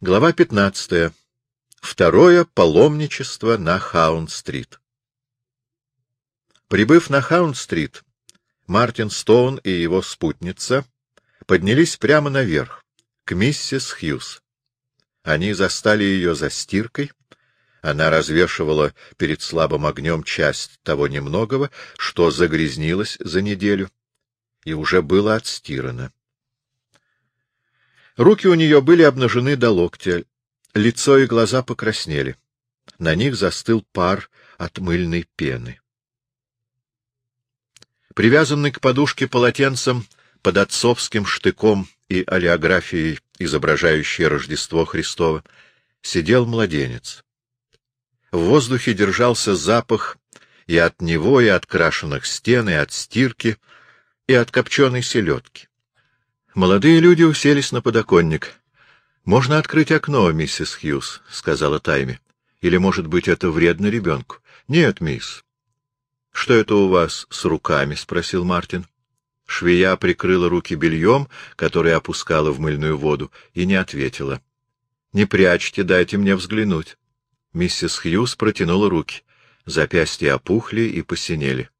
Глава 15. Второе паломничество на Хаунд-стрит. Прибыв на Хаунд-стрит, Мартин Стоун и его спутница поднялись прямо наверх, к миссис Хьюз. Они застали ее за стиркой. Она развешивала перед слабым огнем часть того немногого, что загрязнилось за неделю, и уже было отстирано. Руки у нее были обнажены до локтя, лицо и глаза покраснели. На них застыл пар от мыльной пены. Привязанный к подушке полотенцем под отцовским штыком и олеографией, изображающей Рождество Христово, сидел младенец. В воздухе держался запах и от него, и от крашеных стен, и от стирки, и от копченой селедки. Молодые люди уселись на подоконник. — Можно открыть окно, миссис Хьюз, — сказала Тайми. — Или, может быть, это вредно ребенку? — Нет, мисс. — Что это у вас с руками? — спросил Мартин. Швея прикрыла руки бельем, которое опускала в мыльную воду, и не ответила. — Не прячьте, дайте мне взглянуть. Миссис Хьюз протянула руки. Запястья опухли и посинели.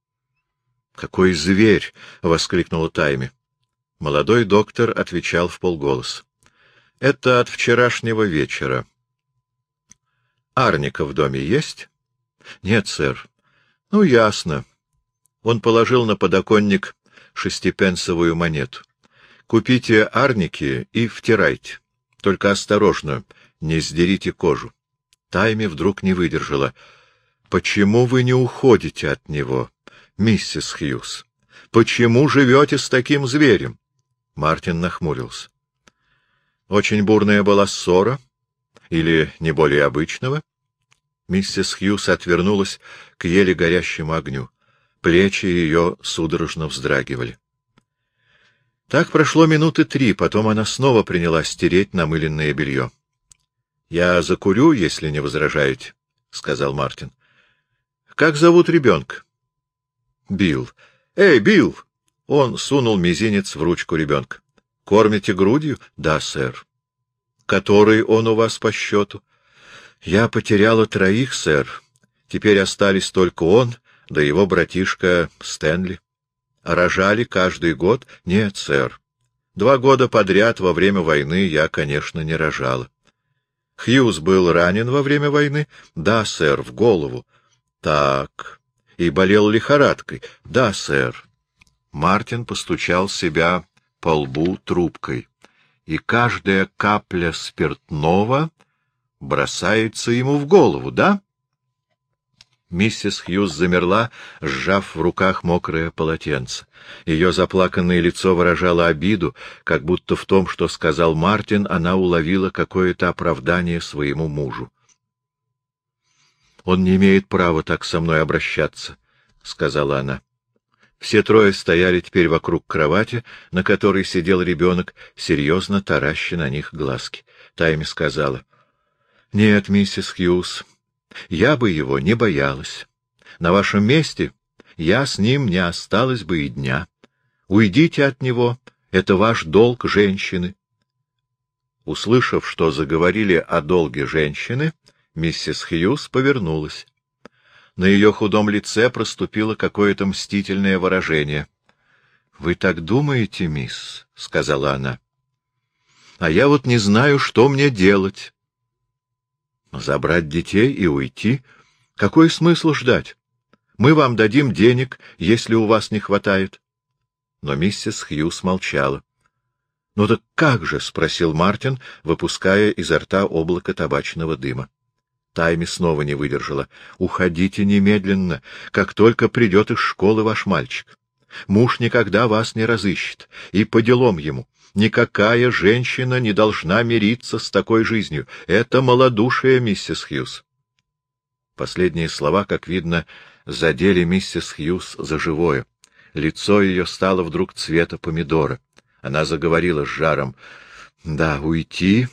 — Какой зверь! — воскликнула Тайми. Молодой доктор отвечал в полголос. — Это от вчерашнего вечера. — Арника в доме есть? — Нет, сэр. — Ну, ясно. Он положил на подоконник шестипенсовую монету. — Купите арники и втирайте. Только осторожно, не сдерите кожу. Тайми вдруг не выдержала. — Почему вы не уходите от него, миссис Хьюз? Почему живете с таким зверем? Мартин нахмурился. Очень бурная была ссора? Или не более обычного? Миссис Хьюз отвернулась к еле горящему огню. Плечи ее судорожно вздрагивали. Так прошло минуты три, потом она снова принялась стереть намыленное белье. — Я закурю, если не возражаете, — сказал Мартин. — Как зовут ребенка? — Билл. — Эй, Билл! Он сунул мизинец в ручку ребенка. — Кормите грудью? — Да, сэр. — Который он у вас по счету? — Я потеряла троих, сэр. Теперь остались только он, да его братишка Стэнли. Рожали каждый год? Нет, сэр. Два года подряд во время войны я, конечно, не рожала. Хьюз был ранен во время войны? Да, сэр, в голову. Так. И болел лихорадкой? Да, сэр. Мартин постучал себя по лбу трубкой, и каждая капля спиртного бросается ему в голову, да? Миссис Хьюз замерла, сжав в руках мокрое полотенце. Ее заплаканное лицо выражало обиду, как будто в том, что сказал Мартин, она уловила какое-то оправдание своему мужу. — Он не имеет права так со мной обращаться, — сказала она. Все трое стояли теперь вокруг кровати, на которой сидел ребенок, серьезно тараща на них глазки. Тайми сказала. — Нет, миссис Хьюз, я бы его не боялась. На вашем месте я с ним не осталась бы и дня. Уйдите от него, это ваш долг женщины. Услышав, что заговорили о долге женщины, миссис Хьюз повернулась. На ее худом лице проступило какое-то мстительное выражение. — Вы так думаете, мисс? — сказала она. — А я вот не знаю, что мне делать. — Забрать детей и уйти? Какой смысл ждать? Мы вам дадим денег, если у вас не хватает. Но миссис Хьюз молчала. — Ну так как же? — спросил Мартин, выпуская изо рта облако табачного дыма. Тайми снова не выдержала. — Уходите немедленно, как только придет из школы ваш мальчик. Муж никогда вас не разыщет, и по делам ему. Никакая женщина не должна мириться с такой жизнью. Это малодушие, миссис Хьюз. Последние слова, как видно, задели миссис Хьюз за живое. Лицо ее стало вдруг цвета помидора. Она заговорила с жаром. — Да, уйти,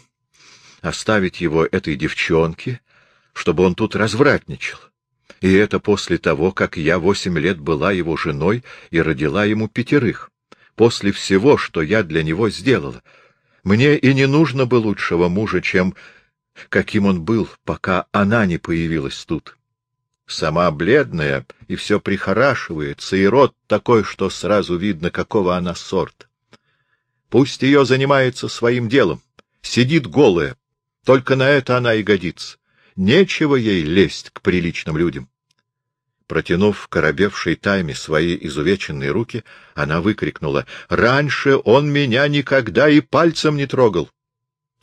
оставить его этой девчонке чтобы он тут развратничал. И это после того, как я восемь лет была его женой и родила ему пятерых. После всего, что я для него сделала. Мне и не нужно бы лучшего мужа, чем каким он был, пока она не появилась тут. Сама бледная, и все прихорашивается, и рот такой, что сразу видно, какого она сорт. Пусть ее занимается своим делом, сидит голая, только на это она и годится. Нечего ей лезть к приличным людям. Протянув коробевшей тайме свои изувеченные руки, она выкрикнула, — Раньше он меня никогда и пальцем не трогал.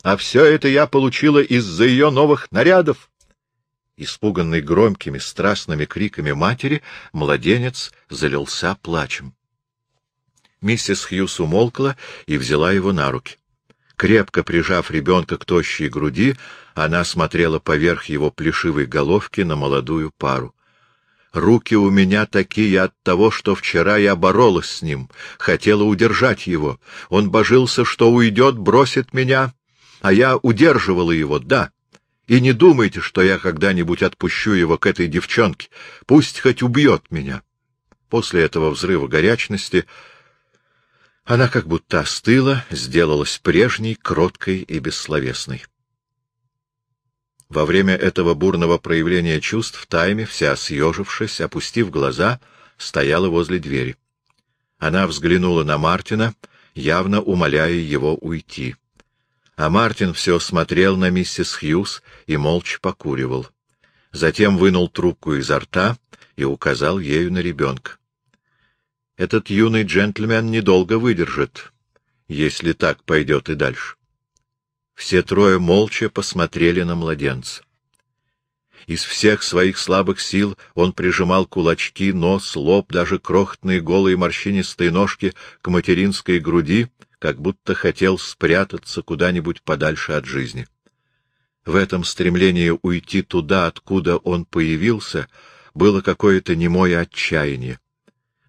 А все это я получила из-за ее новых нарядов. Испуганный громкими страстными криками матери, младенец залился плачем. Миссис Хьюс умолкла и взяла его на руки. Крепко прижав ребенка к тощей груди, она смотрела поверх его плешивой головки на молодую пару. Руки у меня такие от того, что вчера я боролась с ним, хотела удержать его. Он божился, что уйдет, бросит меня, а я удерживала его, да. И не думайте, что я когда-нибудь отпущу его к этой девчонке. Пусть хоть убьет меня. После этого взрыва горячности она как будто остыла, сделалась прежней, кроткой и бессловесной. Во время этого бурного проявления чувств в тайме, вся съежившись, опустив глаза, стояла возле двери. Она взглянула на Мартина, явно умоляя его уйти. А Мартин все смотрел на миссис Хьюз и молча покуривал. Затем вынул трубку изо рта и указал ею на ребенка. Этот юный джентльмен недолго выдержит, если так пойдет и дальше. Все трое молча посмотрели на младенца. Из всех своих слабых сил он прижимал кулачки, нос, лоб, даже крохотные голые морщинистые ножки к материнской груди, как будто хотел спрятаться куда-нибудь подальше от жизни. В этом стремлении уйти туда, откуда он появился, было какое-то немое отчаяние.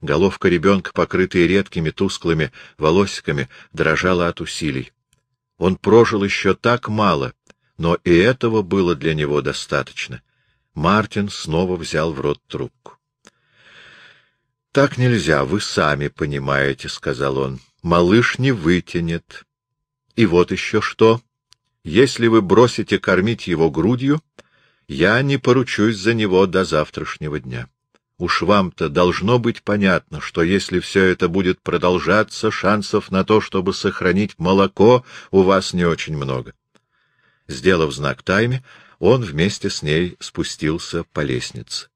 Головка ребенка, покрытая редкими тусклыми волосиками, дрожала от усилий. Он прожил еще так мало, но и этого было для него достаточно. Мартин снова взял в рот трубку. — Так нельзя, вы сами понимаете, — сказал он. — Малыш не вытянет. И вот еще что. Если вы бросите кормить его грудью, я не поручусь за него до завтрашнего дня. Уж вам-то должно быть понятно, что если все это будет продолжаться, шансов на то, чтобы сохранить молоко, у вас не очень много. Сделав знак Тайме, он вместе с ней спустился по лестнице.